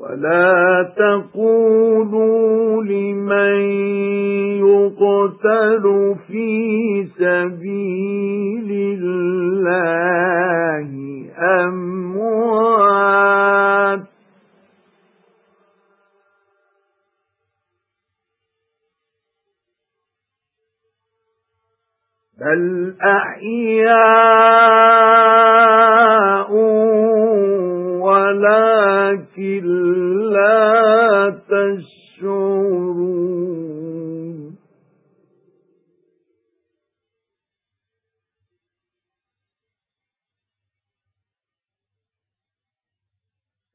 وَلَا تَقُولُوا لِمَن يُقْتَلُ فِي سَبِيلِ اللَّهِ أَمْوَاتٌ بَلْ أَحْيَاءٌ لَّا تَشْعُرُونَ.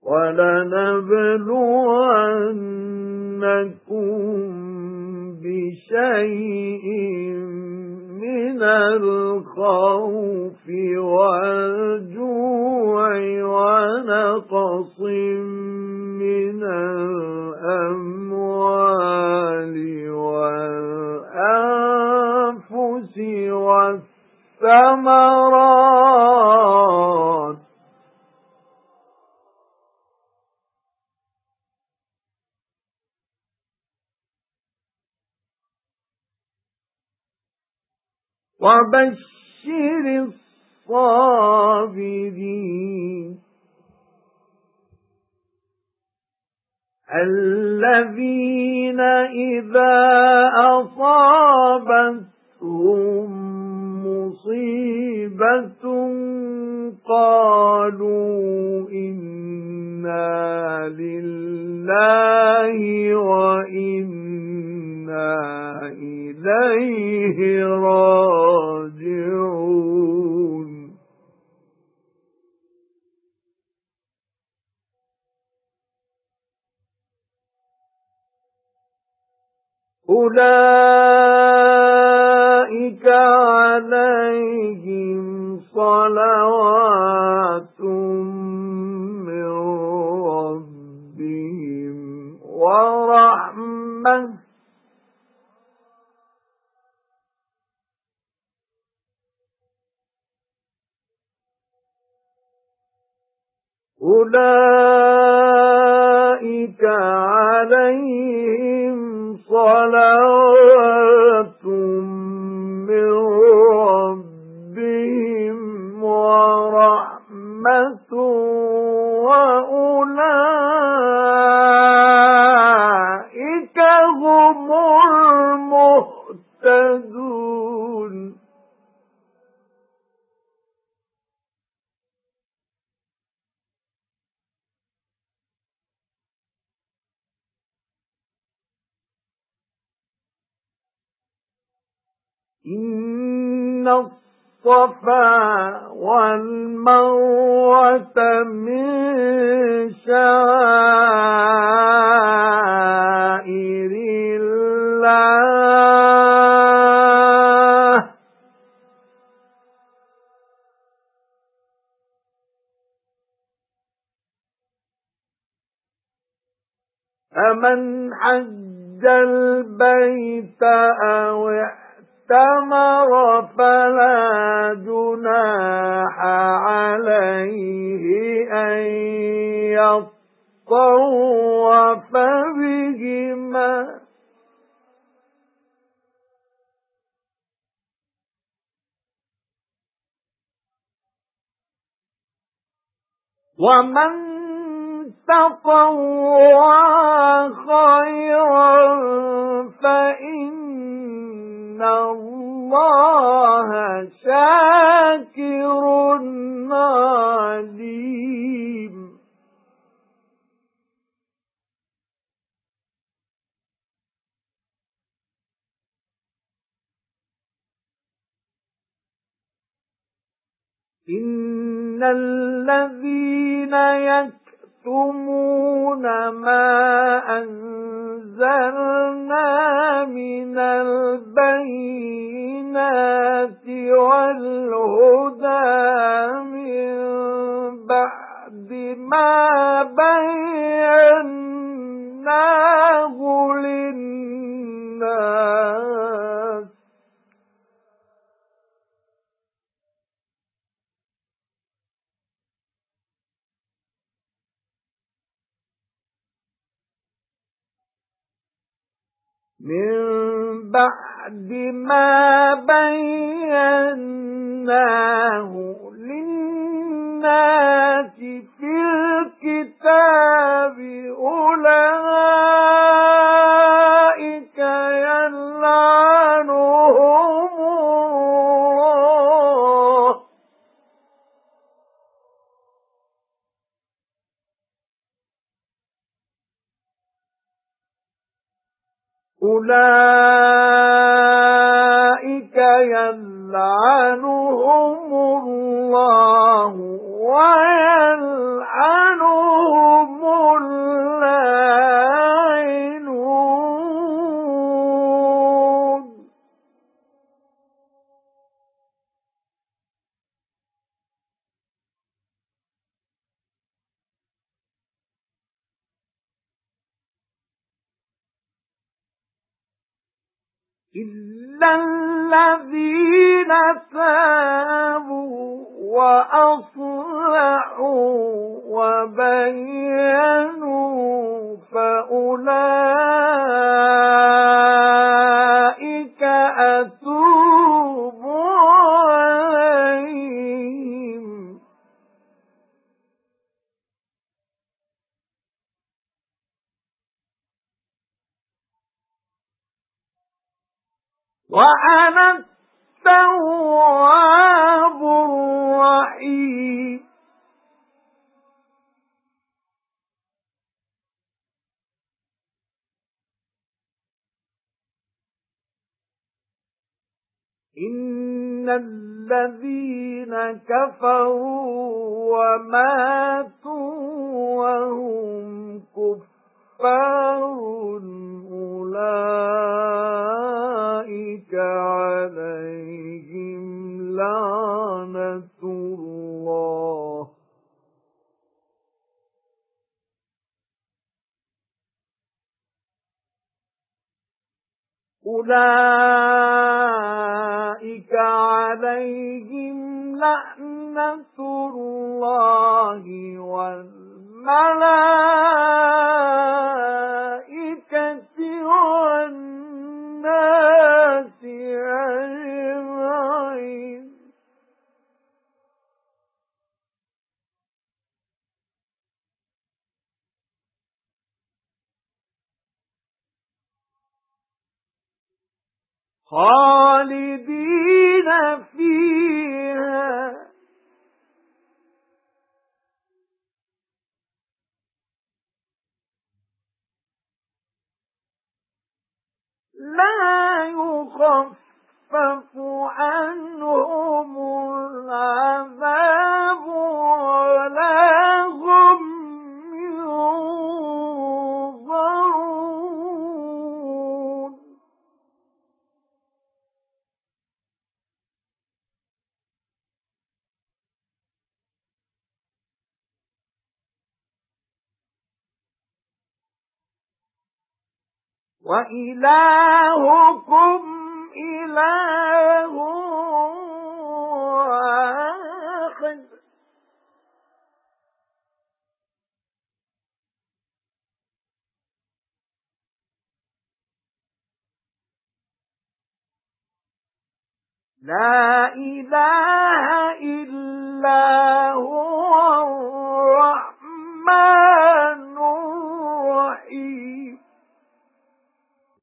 وَلَنَبْلُوَنَّكُم بِشَيْءٍ مِنَ الْخَوْفِ وَالْجُوعِ. مِنَ الْأَمْوَالِ وَالْأَنفُسِ وَالثَّمَرَاتِ. وَبَشِّرِ الصَّابِرِينَ. الَّذِينَ إِذَا أَصَابَتْهُم مُّصِيبَةٌ قَالُوا إِنَّا لِلَّهِ وَإِنَّا إِلَيْهِ رَاجِعُونَ. أُولَئِكَ عَلَيْهِمْ صَلَوَاتٌ مِّن رَّبِّهِمْ وَرَحْمَةٌ. أُولَئِكَ عَلَيْهِمْ صَلَوَاتٌ إِنَّ الصَّفَا وَالْمَرْوَةَ مِن شَعَائِرِ اللَّهِ فَمَنْ حَجَّ الْبَيْتَ أَوْ اعْتَمَرَ فَلَا جُنَاحَ عَلَيْهِ أَن يَطَّوَّفَ بِهِمَا. وَمَن تَطَوَّعَ خَيْرًا فَإِنَّ اللَّهَ شَاكِرٌ عَلِيمٌ. إِنَّ الَّذِينَ يَكْتُمُونَ مَا أَنزَلْنَا مِنَ مَا بَيَّنَّاهُ لِلنَّاسِ مِن بَعْدِ مَا بَيَّنَّاهُ لِلنَّاسِ الْكِتَابِ أُولَئِكَ يَلْعَنُهُمُ اللَّهُ. أُولَئِكَ يَلْعَنُهُمُ اللَّهُ إِلَّا الَّذِينَ تَابُوا وَأَصْلَحُوا وَبَيَّنُوا فَأُولَئِكَ وَأَنَا التَّوَّابُ الرَّحِيمُ. إِنَّ الَّذِينَ كَفَرُوا وَمَاتُوا وَهُمْ كُفَّارٌ أُولَئِكَ. أُولَئِكَ عَلَيْهِمْ لَعْنَةُ اللَّهِ وَالْمَلَائِكَةِ خَالِدِينَ فِيهَا. لَا يُخَفَّفُ عَنْهُمُ وَإِلَٰهُكُمْ إِلَٰهٌ وَاحِدٌ. لا إله إلا هو الرحمن.